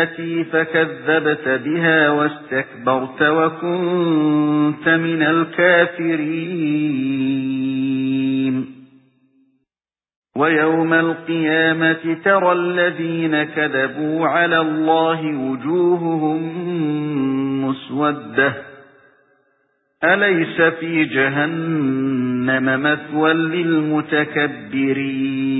آيَاتِي فَكَذَّبْتَ بِهَا وَاسْتَكْبَرْتَ وَكُنْتَ مِنَ الْكَافِرِينَ. وَيَوْمَ الْقِيَامَةِ تَرَى الَّذِينَ كَذَبُوا عَلَى اللَّهِ وُجُوهُهُم مُّسْوَدَّةٌ. أَلَيْسَ فِي جَهَنَّمَ مَثْوًى لِلْمُتَكَبِّرِينَ؟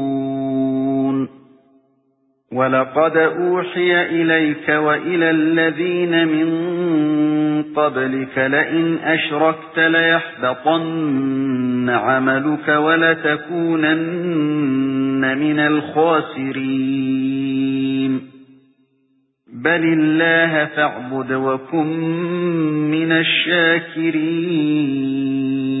وَلَقَدْ أُوحِيَ إِلَيْكَ وَإِلَى الَّذِينَ مِن قَبْلِكَ لَئِنْ أَشْرَكْتَ لَيَحْبَطَنَّ عَمَلُكَ وَلَتَكُونَنَّ مِنَ الْخَاسِرِينَ. بَلِ اللَّهَ فَاعْبُدْ وَكُن مِّنَ الشَّاكِرِينَ.